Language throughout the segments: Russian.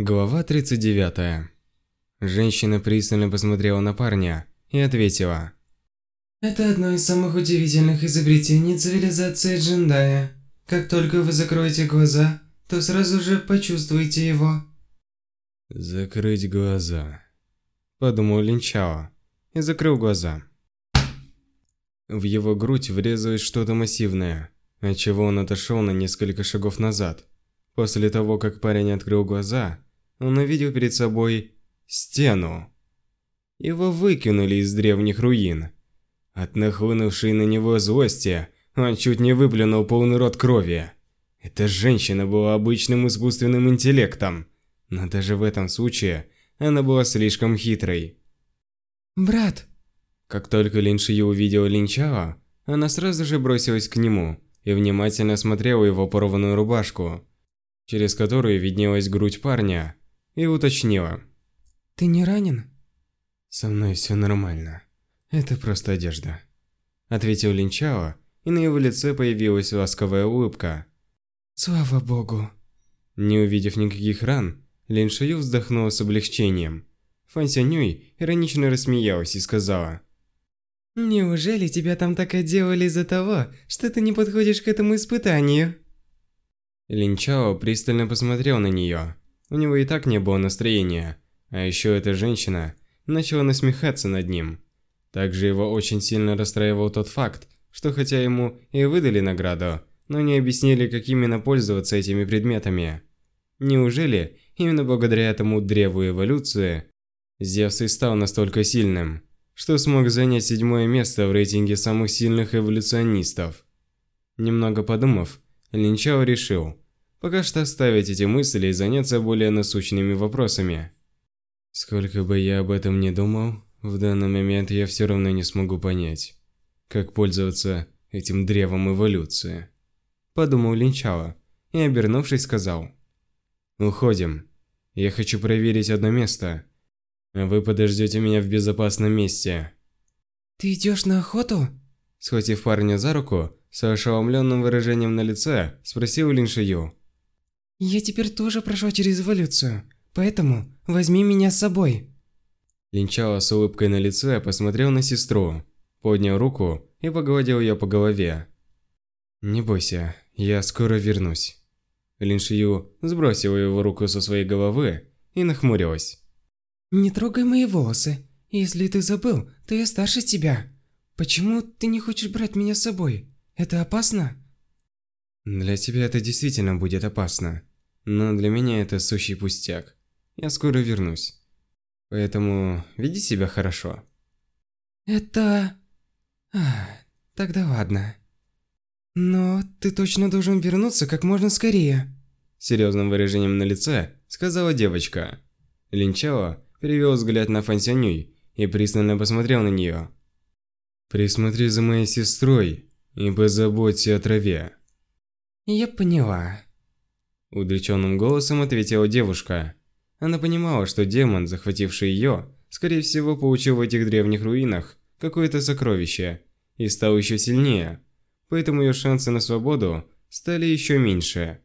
Глава 39. Женщина пристально посмотрела на парня и ответила. Это одно из самых удивительных изобретений цивилизации Джендая. Как только вы закроете глаза, то сразу же почувствуете его. «Закрыть глаза», – подумал Линчао и закрыл глаза. В его грудь врезалось что-то массивное, отчего он отошел на несколько шагов назад. После того, как парень открыл глаза, он увидел перед собой стену. Его выкинули из древних руин. От нахлынувшей на него злости он чуть не выплюнул полный рот крови. Эта женщина была обычным искусственным интеллектом, но даже в этом случае она была слишком хитрой. «Брат!» Как только Лин Ши увидела Линчао, она сразу же бросилась к нему и внимательно смотрела его порванную рубашку, через которую виднелась грудь парня, и уточнила. «Ты не ранен?» «Со мной все нормально. Это просто одежда», – ответил Линчао, и на его лице появилась ласковая улыбка. «Слава богу!» Не увидев никаких ран, Лин Шию вздохнула с облегчением. Фан Сянюй иронично рассмеялась и сказала. «Неужели тебя там так отделали из-за того, что ты не подходишь к этому испытанию?» Лин Чао пристально посмотрел на нее. У него и так не было настроения, а еще эта женщина начала насмехаться над ним. Также его очень сильно расстраивал тот факт, что хотя ему и выдали награду, но не объяснили, как именно пользоваться этими предметами. Неужели именно благодаря этому древу эволюции Зевс и стал настолько сильным, что смог занять седьмое место в рейтинге самых сильных эволюционистов? Немного подумав, Линчао решил, Пока что оставить эти мысли и заняться более насущными вопросами. Сколько бы я об этом не думал, в данный момент я все равно не смогу понять, как пользоваться этим древом эволюции. Подумал Линчао и, обернувшись, сказал. «Уходим. Я хочу проверить одно место. А вы подождете меня в безопасном месте». «Ты идешь на охоту?» Схватив парня за руку, с ошеломленным выражением на лице, спросил Лин Шию. Я теперь тоже прошла через эволюцию, поэтому возьми меня с собой. Линчао с улыбкой на лице посмотрел на сестру, поднял руку и погладил ее по голове. «Не бойся, я скоро вернусь». Лин Шию сбросила его руку со своей головы и нахмурилась. «Не трогай мои волосы. Если ты забыл, то я старше тебя. Почему ты не хочешь брать меня с собой? Это опасно?» «Для тебя это действительно будет опасно но для меня это сущий пустяк. Я скоро вернусь. Поэтому веди себя хорошо. Это... А, тогда ладно. Но ты точно должен вернуться как можно скорее. Серьезным выражением на лице сказала девочка. Линчао перевел взгляд на Фан Сянюй и пристально посмотрел на нее. «Присмотри за моей сестрой и позаботься о траве». Я поняла. Удрученным голосом ответила девушка. Она понимала, что демон, захвативший ее, скорее всего, получил в этих древних руинах какое-то сокровище и стал еще сильнее, поэтому ее шансы на свободу стали еще меньше.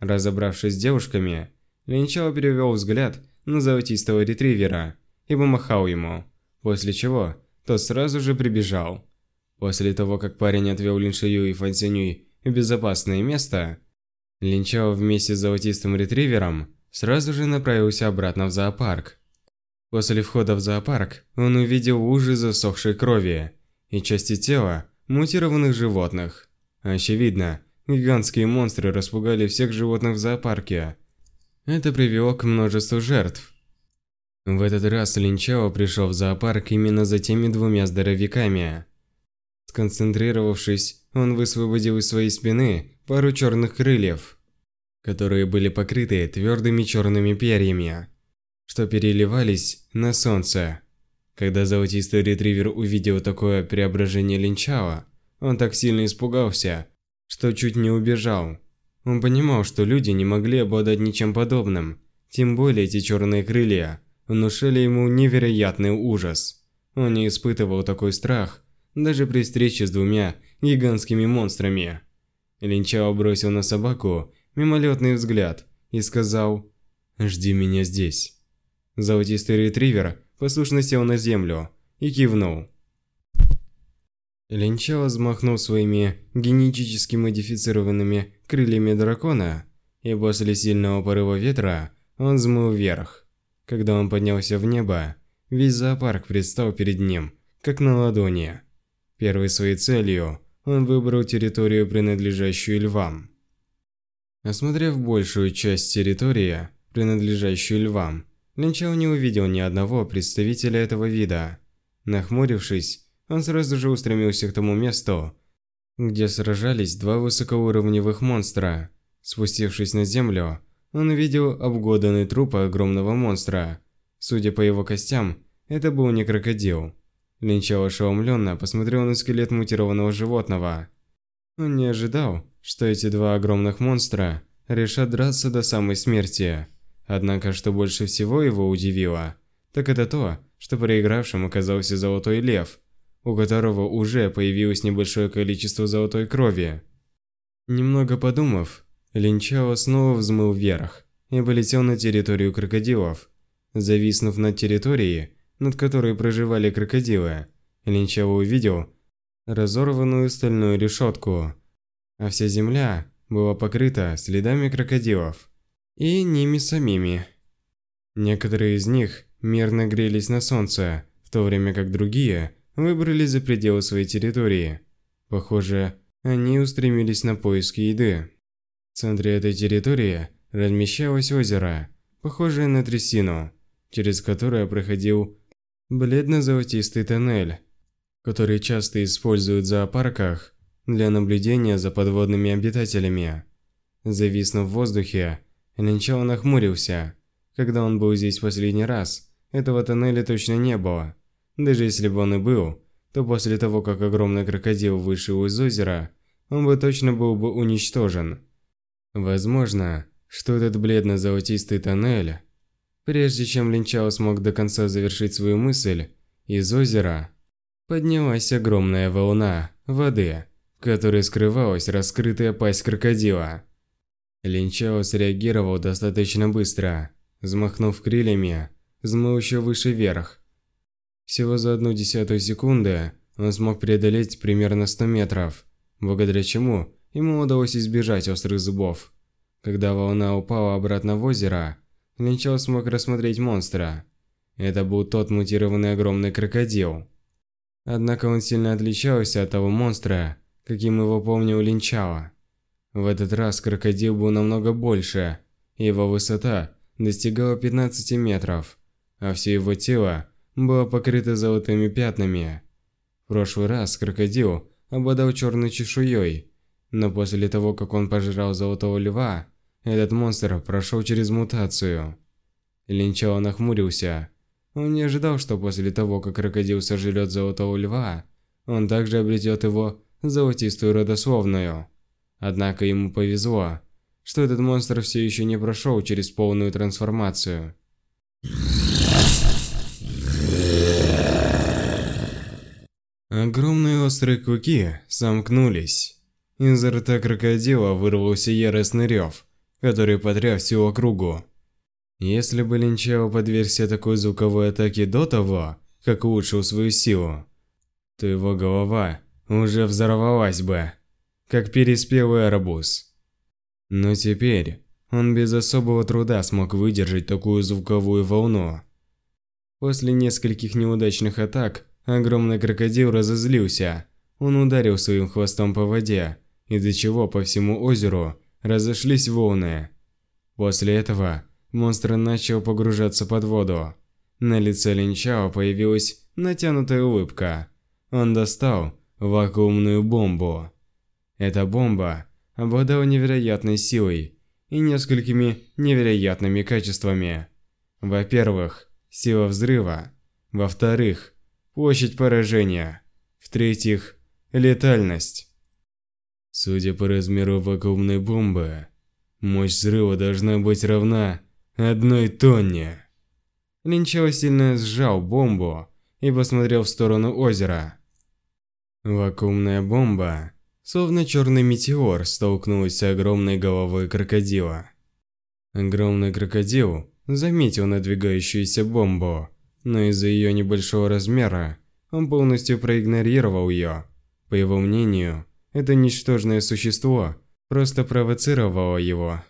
Разобравшись с девушками, Линчао перевел взгляд на золотистого ретривера и помахал ему, после чего тот сразу же прибежал. После того, как парень отвел Линшию и Фансянюй в безопасное место, Линчао вместе с золотистым ретривером сразу же направился обратно в зоопарк. После входа в зоопарк он увидел лужи засохшей крови и части тела мутированных животных. Очевидно, гигантские монстры распугали всех животных в зоопарке. Это привело к множеству жертв. В этот раз Линчао пришел в зоопарк именно за теми двумя здоровяками. Сконцентрировавшись, он высвободил из своей спины пару черных крыльев, которые были покрыты твердыми черными перьями, что переливались на солнце. Когда золотистый ретривер увидел такое преображение Линчао, он так сильно испугался, что чуть не убежал. Он понимал, что люди не могли обладать ничем подобным, тем более эти черные крылья внушали ему невероятный ужас. Он не испытывал такой страх, даже при встрече с двумя гигантскими монстрами. Линчао бросил на собаку мимолетный взгляд и сказал «Жди меня здесь». Золотистый ретривер послушно сел на землю и кивнул. Линчао взмахнул своими генетически модифицированными крыльями дракона, и после сильного порыва ветра он взмыл вверх. Когда он поднялся в небо, весь зоопарк предстал перед ним, как на ладони. Первой своей целью он выбрал территорию, принадлежащую львам. Осмотрев большую часть территории, принадлежащую львам, Линчао не увидел ни одного представителя этого вида. Нахмурившись, он сразу же устремился к тому месту, где сражались два высокоуровневых монстра. Спустившись на землю, он увидел обглоданный труп огромного монстра. Судя по его костям, это был не крокодил. Линчао ошеломленно посмотрел на скелет мутированного животного. Он не ожидал, что эти два огромных монстра решат драться до самой смерти. Однако, что больше всего его удивило, так это то, что проигравшим оказался Золотой Лев, у которого уже появилось небольшое количество золотой крови. Немного подумав, Линчао снова взмыл вверх и полетел на территорию крокодилов. Зависнув над территорией, над которой проживали крокодилы, Линчао увидел разорванную стальную решетку, а вся земля была покрыта следами крокодилов и ними самими. Некоторые из них мирно грелись на солнце, в то время как другие выбрались за пределы своей территории. Похоже, они устремились на поиски еды. В центре этой территории размещалось озеро, похожее на трясину, через которое проходил бледно-золотистый тоннель, который часто используют в зоопарках для наблюдения за подводными обитателями. Зависнув в воздухе, Линчао нахмурился. Когда он был здесь последний раз, этого тоннеля точно не было. Даже если бы он и был, то после того, как огромный крокодил вышел из озера, он бы точно был бы уничтожен. Возможно, что этот бледно-золотистый тоннель... Прежде чем Линчао смог до конца завершить свою мысль, из озера поднялась огромная волна воды, в которой скрывалась раскрытая пасть крокодила. Линчао среагировал достаточно быстро, взмахнув крыльями, взмыл еще выше вверх. Всего за одну десятую секунды он смог преодолеть примерно 100 метров, благодаря чему ему удалось избежать острых зубов. Когда волна упала обратно в озеро, Линчао смог рассмотреть монстра. Это был тот мутированный огромный крокодил. Однако он сильно отличался от того монстра, каким его помнил Линчао. В этот раз крокодил был намного больше, его высота достигала 15 метров, а все его тело было покрыто золотыми пятнами. В прошлый раз крокодил обладал черной чешуей, но после того, как он пожрал золотого льва, этот монстр прошел через мутацию. Линчао нахмурился. Он не ожидал, что после того, как крокодил сожрет золотого льва, он также обретет его золотистую родословную. Однако ему повезло, что этот монстр все еще не прошел через полную трансформацию. Огромные острые клыки сомкнулись. Из рта крокодила вырвался яростный рев который потряс всю округу. Если бы Линчао подвергся такой звуковой атаке до того, как улучшил свою силу, то его голова уже взорвалась бы, как переспелый арбуз. Но теперь он без особого труда смог выдержать такую звуковую волну. После нескольких неудачных атак, огромный крокодил разозлился. Он ударил своим хвостом по воде, из-за чего по всему озеру разошлись волны. После этого монстр начал погружаться под воду. На лице Линчао появилась натянутая улыбка. Он достал вакуумную бомбу. Эта бомба обладала невероятной силой и несколькими невероятными качествами. Во-первых, сила взрыва. Во-вторых, площадь поражения. В-третьих, летальность. Судя по размеру вакуумной бомбы, мощь взрыва должна быть равна одной тонне. Линчао сильно сжал бомбу и посмотрел в сторону озера. Вакуумная бомба, словно черный метеор, столкнулась с огромной головой крокодила. Огромный крокодил заметил надвигающуюся бомбу, но из-за ее небольшого размера он полностью проигнорировал ее. По его мнению, это ничтожное существо просто провоцировало его.